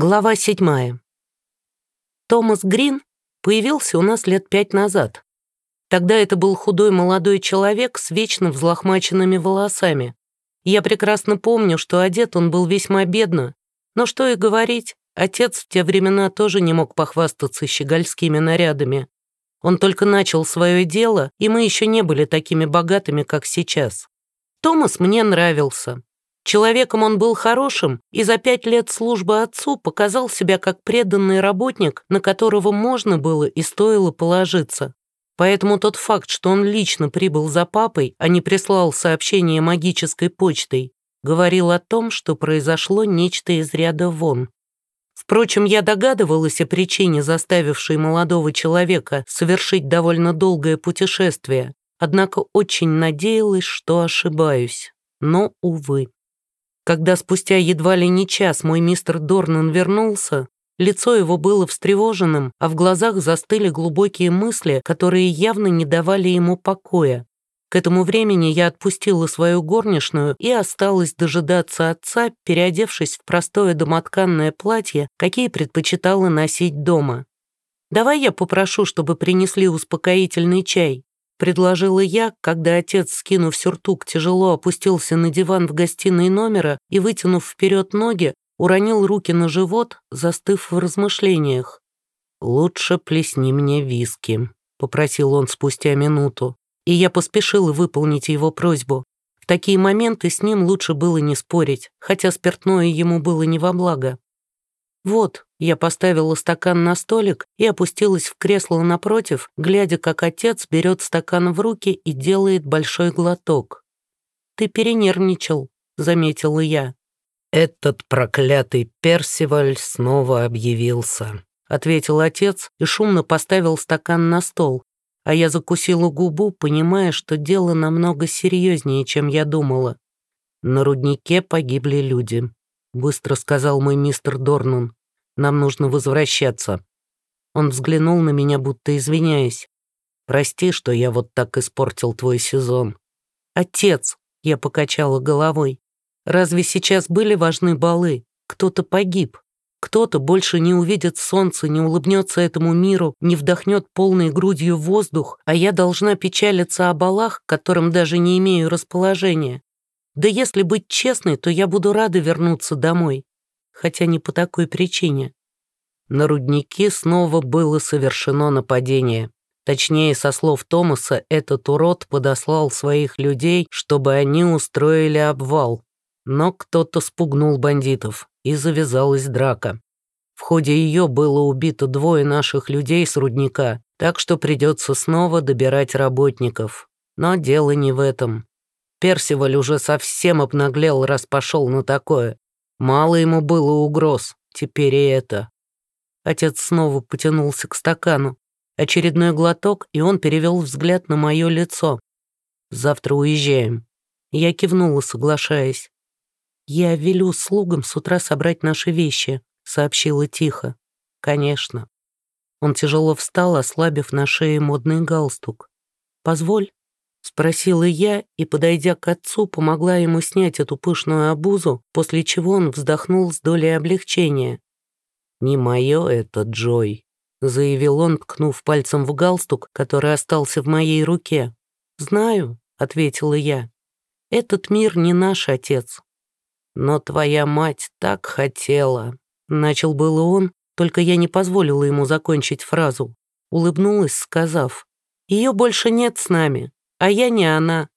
Глава седьмая. Томас Грин появился у нас лет пять назад. Тогда это был худой молодой человек с вечно взлохмаченными волосами. Я прекрасно помню, что одет он был весьма бедно, но что и говорить, отец в те времена тоже не мог похвастаться щегольскими нарядами. Он только начал свое дело, и мы еще не были такими богатыми, как сейчас. Томас мне нравился. Человеком он был хорошим и за пять лет службы отцу показал себя как преданный работник, на которого можно было и стоило положиться. Поэтому тот факт, что он лично прибыл за папой, а не прислал сообщение магической почтой, говорил о том, что произошло нечто из ряда вон. Впрочем, я догадывалась о причине, заставившей молодого человека совершить довольно долгое путешествие, однако очень надеялась, что ошибаюсь. Но, увы. Когда спустя едва ли не час мой мистер Дорнан вернулся, лицо его было встревоженным, а в глазах застыли глубокие мысли, которые явно не давали ему покоя. К этому времени я отпустила свою горничную и осталась дожидаться отца, переодевшись в простое домотканное платье, какие предпочитала носить дома. «Давай я попрошу, чтобы принесли успокоительный чай», предложила я, когда отец, скинув сюртук, тяжело опустился на диван в гостиной номера и, вытянув вперед ноги, уронил руки на живот, застыв в размышлениях. «Лучше плесни мне виски», — попросил он спустя минуту, и я поспешила выполнить его просьбу. В такие моменты с ним лучше было не спорить, хотя спиртное ему было не во благо. «Вот», я поставила стакан на столик и опустилась в кресло напротив, глядя, как отец берет стакан в руки и делает большой глоток. «Ты перенервничал», — заметила я. «Этот проклятый Персиваль снова объявился», — ответил отец и шумно поставил стакан на стол, а я закусила губу, понимая, что дело намного серьезнее, чем я думала. «На руднике погибли люди», — быстро сказал мой мистер Дорнун. Нам нужно возвращаться». Он взглянул на меня, будто извиняясь. «Прости, что я вот так испортил твой сезон». «Отец», — я покачала головой, «разве сейчас были важны балы? Кто-то погиб. Кто-то больше не увидит солнца, не улыбнется этому миру, не вдохнет полной грудью воздух, а я должна печалиться о балах, к которым даже не имею расположения. Да если быть честной, то я буду рада вернуться домой хотя не по такой причине. На рудники снова было совершено нападение. Точнее, со слов Томаса, этот урод подослал своих людей, чтобы они устроили обвал. Но кто-то спугнул бандитов, и завязалась драка. В ходе ее было убито двое наших людей с рудника, так что придется снова добирать работников. Но дело не в этом. Персиваль уже совсем обнаглел, раз пошел на такое. Мало ему было угроз, теперь и это. Отец снова потянулся к стакану. Очередной глоток, и он перевел взгляд на мое лицо. «Завтра уезжаем». Я кивнула, соглашаясь. «Я велю слугам с утра собрать наши вещи», — сообщила тихо. «Конечно». Он тяжело встал, ослабив на шее модный галстук. «Позволь». Спросила я и, подойдя к отцу, помогла ему снять эту пышную обузу, после чего он вздохнул с долей облегчения. «Не мое это, Джой», — заявил он, ткнув пальцем в галстук, который остался в моей руке. «Знаю», — ответила я. «Этот мир не наш отец». «Но твоя мать так хотела», — начал было он, только я не позволила ему закончить фразу. Улыбнулась, сказав, «Ее больше нет с нами, а я не она.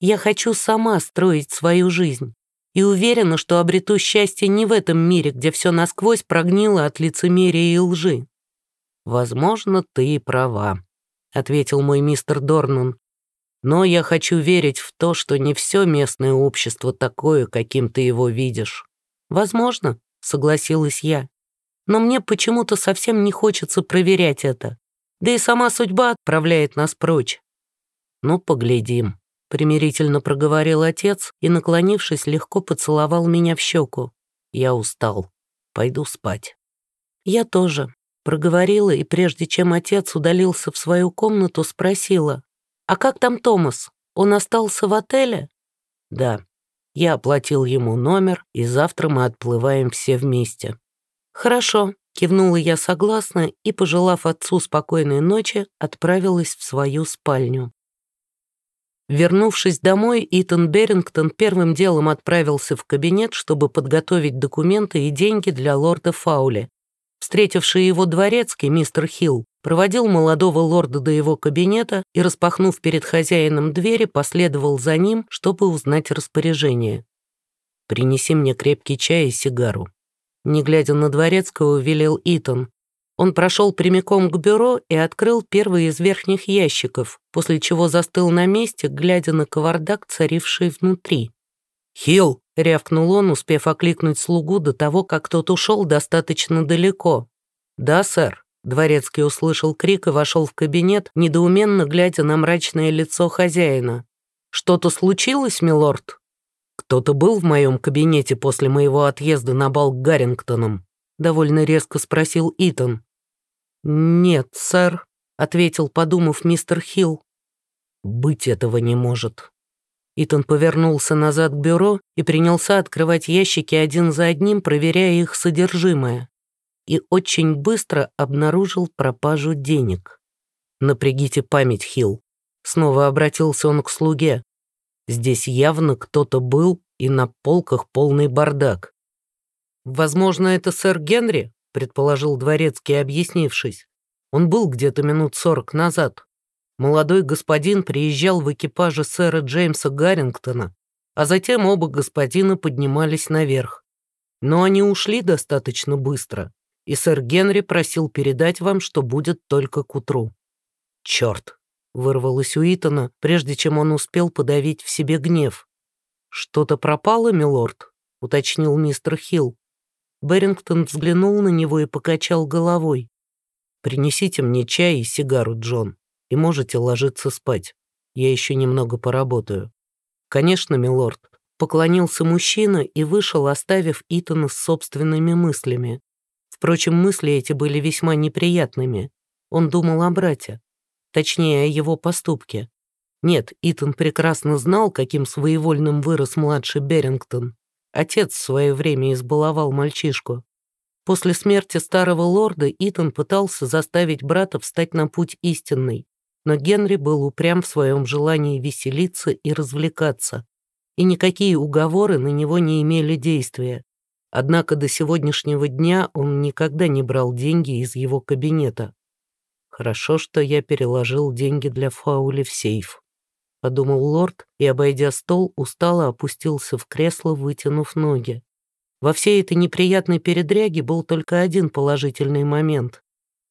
Я хочу сама строить свою жизнь. И уверена, что обрету счастье не в этом мире, где все насквозь прогнило от лицемерия и лжи. «Возможно, ты и права», — ответил мой мистер Дорнан. «Но я хочу верить в то, что не все местное общество такое, каким ты его видишь». «Возможно», — согласилась я. «Но мне почему-то совсем не хочется проверять это. Да и сама судьба отправляет нас прочь. «Ну, поглядим», — примирительно проговорил отец и, наклонившись, легко поцеловал меня в щеку. «Я устал. Пойду спать». «Я тоже», — проговорила, и прежде чем отец удалился в свою комнату, спросила. «А как там Томас? Он остался в отеле?» «Да. Я оплатил ему номер, и завтра мы отплываем все вместе». «Хорошо», — кивнула я согласно и, пожелав отцу спокойной ночи, отправилась в свою спальню. Вернувшись домой, Итан Берингтон первым делом отправился в кабинет, чтобы подготовить документы и деньги для лорда Фаули. Встретивший его дворецкий, мистер Хилл, проводил молодого лорда до его кабинета и, распахнув перед хозяином двери, последовал за ним, чтобы узнать распоряжение. «Принеси мне крепкий чай и сигару». Не глядя на дворецкого, велел Итан. Он прошел прямиком к бюро и открыл первый из верхних ящиков, после чего застыл на месте, глядя на кавардак, царивший внутри. «Хилл!» — рявкнул он, успев окликнуть слугу до того, как тот ушел достаточно далеко. «Да, сэр». Дворецкий услышал крик и вошел в кабинет, недоуменно глядя на мрачное лицо хозяина. «Что-то случилось, милорд?» «Кто-то был в моем кабинете после моего отъезда на бал к Гаррингтонам?» Довольно резко спросил Итан. «Нет, сэр», — ответил, подумав мистер Хилл. «Быть этого не может». Итан повернулся назад к бюро и принялся открывать ящики один за одним, проверяя их содержимое. И очень быстро обнаружил пропажу денег. «Напрягите память, Хилл». Снова обратился он к слуге. «Здесь явно кто-то был, и на полках полный бардак. «Возможно, это сэр Генри», — предположил дворецкий, объяснившись. «Он был где-то минут сорок назад. Молодой господин приезжал в экипаже сэра Джеймса Гаррингтона, а затем оба господина поднимались наверх. Но они ушли достаточно быстро, и сэр Генри просил передать вам, что будет только к утру». «Черт!» — вырвалось у Итана, прежде чем он успел подавить в себе гнев. «Что-то пропало, милорд?» — уточнил мистер Хилл. Берингтон взглянул на него и покачал головой. «Принесите мне чай и сигару, Джон, и можете ложиться спать. Я еще немного поработаю». «Конечно, милорд», — поклонился мужчина и вышел, оставив Итана с собственными мыслями. Впрочем, мысли эти были весьма неприятными. Он думал о брате, точнее, о его поступке. Нет, Итан прекрасно знал, каким своевольным вырос младший Берингтон, Отец в свое время избаловал мальчишку. После смерти старого лорда Итан пытался заставить брата встать на путь истинный, но Генри был упрям в своем желании веселиться и развлекаться, и никакие уговоры на него не имели действия. Однако до сегодняшнего дня он никогда не брал деньги из его кабинета. Хорошо, что я переложил деньги для Фаули в сейф подумал лорд и, обойдя стол, устало опустился в кресло, вытянув ноги. Во всей этой неприятной передряге был только один положительный момент.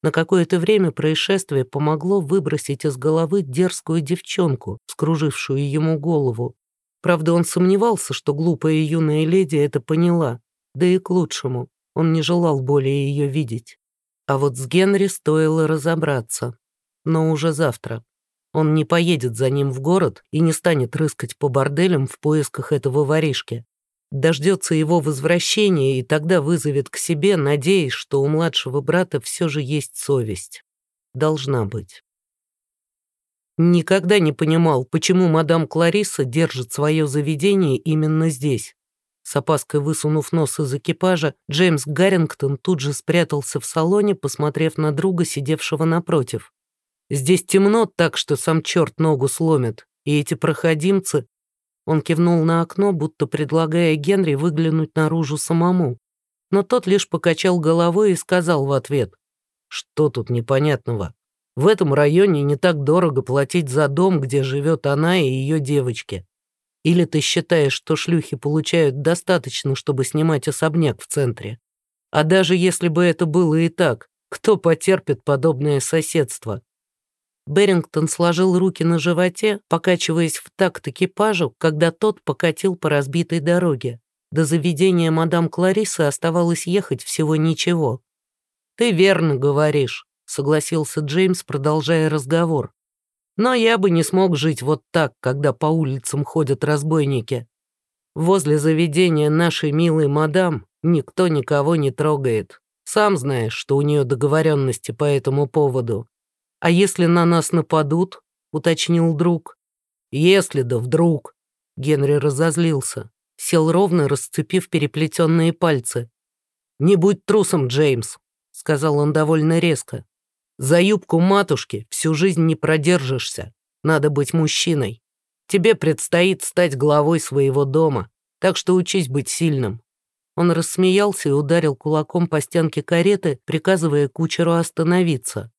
На какое-то время происшествие помогло выбросить из головы дерзкую девчонку, скружившую ему голову. Правда, он сомневался, что глупая юная леди это поняла, да и к лучшему. Он не желал более ее видеть. А вот с Генри стоило разобраться. Но уже завтра. Он не поедет за ним в город и не станет рыскать по борделям в поисках этого воришки. Дождется его возвращения и тогда вызовет к себе, надеясь, что у младшего брата все же есть совесть. Должна быть. Никогда не понимал, почему мадам Клариса держит свое заведение именно здесь. С опаской высунув нос из экипажа, Джеймс Гаррингтон тут же спрятался в салоне, посмотрев на друга, сидевшего напротив. Здесь темно так, что сам черт ногу сломит, и эти проходимцы...» Он кивнул на окно, будто предлагая Генри выглянуть наружу самому. Но тот лишь покачал головой и сказал в ответ, «Что тут непонятного? В этом районе не так дорого платить за дом, где живет она и ее девочки. Или ты считаешь, что шлюхи получают достаточно, чтобы снимать особняк в центре? А даже если бы это было и так, кто потерпит подобное соседство? Берингтон сложил руки на животе, покачиваясь в такт экипажу, когда тот покатил по разбитой дороге. До заведения мадам Кларисы оставалось ехать всего ничего. «Ты верно говоришь», — согласился Джеймс, продолжая разговор. «Но я бы не смог жить вот так, когда по улицам ходят разбойники. Возле заведения нашей милой мадам никто никого не трогает. Сам знаешь, что у нее договоренности по этому поводу. «А если на нас нападут?» — уточнил друг. «Если да вдруг!» Генри разозлился. Сел ровно, расцепив переплетенные пальцы. «Не будь трусом, Джеймс», — сказал он довольно резко. «За юбку матушки всю жизнь не продержишься. Надо быть мужчиной. Тебе предстоит стать главой своего дома, так что учись быть сильным». Он рассмеялся и ударил кулаком по стенке кареты, приказывая кучеру остановиться.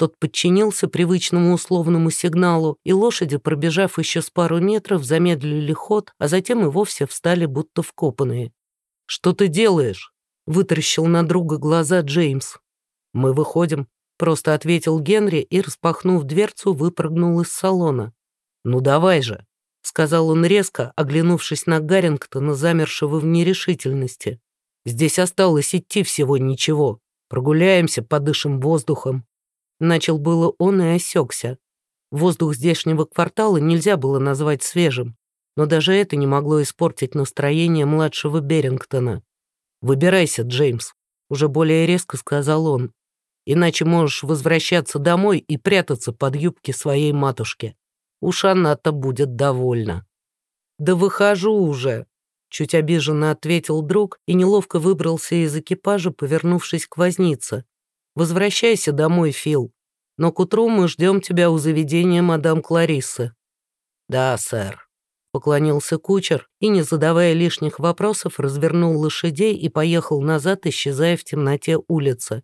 Тот подчинился привычному условному сигналу, и лошади, пробежав еще с пару метров, замедлили ход, а затем и вовсе встали будто вкопанные. «Что ты делаешь?» — вытаращил на друга глаза Джеймс. «Мы выходим», — просто ответил Генри и, распахнув дверцу, выпрыгнул из салона. «Ну давай же», — сказал он резко, оглянувшись на Гаррингтона, замершего в нерешительности. «Здесь осталось идти всего ничего. Прогуляемся, подышим воздухом». Начал было он и осекся. Воздух здешнего квартала нельзя было назвать свежим, но даже это не могло испортить настроение младшего Берингтона. «Выбирайся, Джеймс», — уже более резко сказал он. «Иначе можешь возвращаться домой и прятаться под юбки своей матушки. Уж она-то будет довольна». «Да выхожу уже», — чуть обиженно ответил друг и неловко выбрался из экипажа, повернувшись к вознице. Возвращайся домой, Фил. Но к утру мы ждем тебя у заведения мадам Клариссы». «Да, сэр», — поклонился кучер и, не задавая лишних вопросов, развернул лошадей и поехал назад, исчезая в темноте улицы.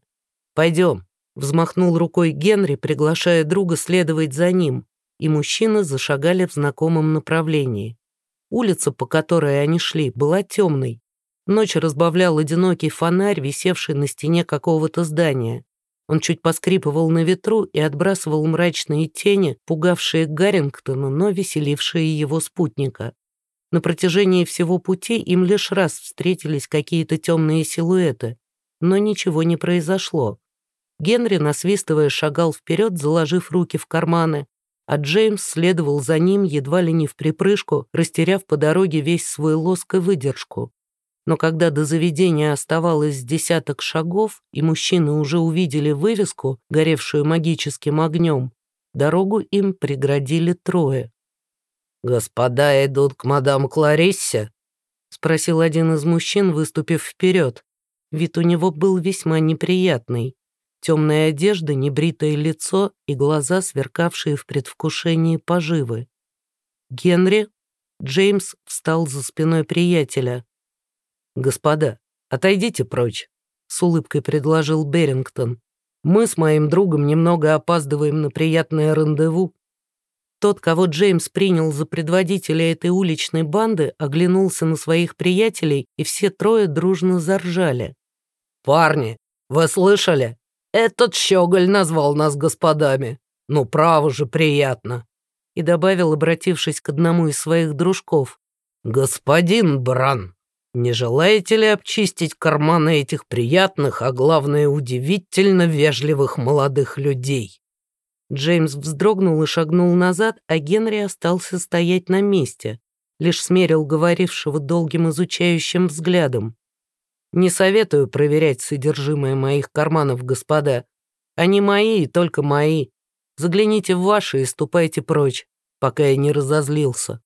«Пойдем», — взмахнул рукой Генри, приглашая друга следовать за ним, и мужчины зашагали в знакомом направлении. Улица, по которой они шли, была темной, Ночь разбавлял одинокий фонарь, висевший на стене какого-то здания. Он чуть поскрипывал на ветру и отбрасывал мрачные тени, пугавшие Гаррингтона, но веселившие его спутника. На протяжении всего пути им лишь раз встретились какие-то темные силуэты, но ничего не произошло. Генри, насвистывая, шагал вперед, заложив руки в карманы, а Джеймс следовал за ним едва ли не в припрыжку, растеряв по дороге весь свой лоск и выдержку. Но когда до заведения оставалось десяток шагов, и мужчины уже увидели вывеску, горевшую магическим огнем, дорогу им преградили трое. «Господа идут к мадам Клариссе?» — спросил один из мужчин, выступив вперед. Вид у него был весьма неприятный. Темная одежда, небритое лицо и глаза, сверкавшие в предвкушении поживы. Генри Джеймс встал за спиной приятеля. «Господа, отойдите прочь», — с улыбкой предложил Берингтон. «Мы с моим другом немного опаздываем на приятное рандеву». Тот, кого Джеймс принял за предводителя этой уличной банды, оглянулся на своих приятелей, и все трое дружно заржали. «Парни, вы слышали? Этот щеголь назвал нас господами. Ну, право же, приятно!» И добавил, обратившись к одному из своих дружков. «Господин Бран, не желаете ли обчистить карманы этих приятных, а главное, удивительно вежливых молодых людей?» Джеймс вздрогнул и шагнул назад, а Генри остался стоять на месте, лишь смерил говорившего долгим изучающим взглядом. «Не советую проверять содержимое моих карманов, господа. Они мои и только мои. Загляните в ваши и ступайте прочь, пока я не разозлился».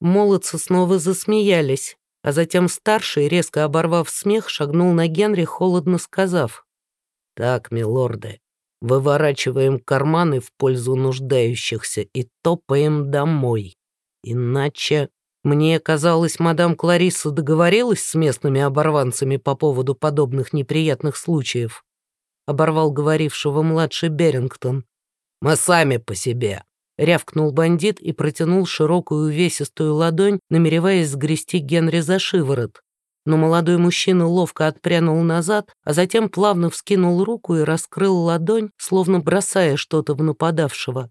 Молодцы снова засмеялись, а затем старший, резко оборвав смех, шагнул на Генри, холодно сказав. «Так, милорды, выворачиваем карманы в пользу нуждающихся и топаем домой. Иначе...» Мне казалось, мадам Клариса договорилась с местными оборванцами по поводу подобных неприятных случаев. Оборвал говорившего младший Берингтон. «Мы сами по себе. Рявкнул бандит и протянул широкую увесистую ладонь, намереваясь сгрести Генри за шиворот. Но молодой мужчина ловко отпрянул назад, а затем плавно вскинул руку и раскрыл ладонь, словно бросая что-то в нападавшего.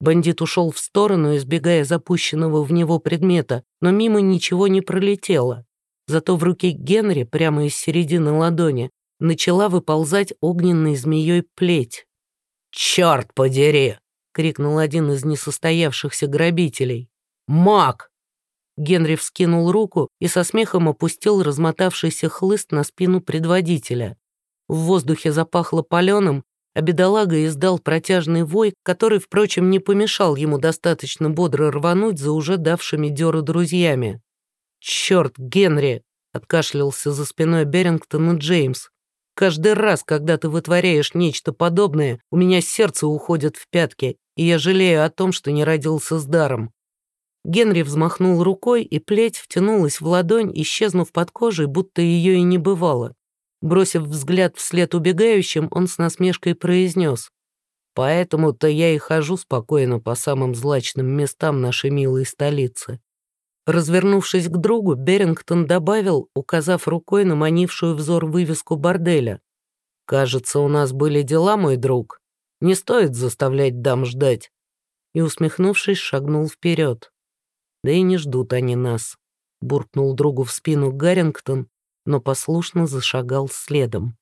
Бандит ушел в сторону, избегая запущенного в него предмета, но мимо ничего не пролетело. Зато в руке Генри, прямо из середины ладони, начала выползать огненной змеей плеть. «Черт подери!» — крикнул один из несостоявшихся грабителей. «Маг!» Генри вскинул руку и со смехом опустил размотавшийся хлыст на спину предводителя. В воздухе запахло паленым, а бедолага издал протяжный вой, который, впрочем, не помешал ему достаточно бодро рвануть за уже давшими дёру друзьями. «Чёрт, Генри!» — откашлялся за спиной Берингтона Джеймс. «Каждый раз, когда ты вытворяешь нечто подобное, у меня сердце уходит в пятки, и я жалею о том, что не родился с даром». Генри взмахнул рукой, и плеть втянулась в ладонь, исчезнув под кожей, будто ее и не бывало. Бросив взгляд вслед убегающим, он с насмешкой произнес. «Поэтому-то я и хожу спокойно по самым злачным местам нашей милой столицы». Развернувшись к другу, Берингтон добавил, указав рукой на манившую взор вывеску борделя. «Кажется, у нас были дела, мой друг. Не стоит заставлять дам ждать». И, усмехнувшись, шагнул вперед. «Да и не ждут они нас», — буркнул другу в спину Гаррингтон, но послушно зашагал следом.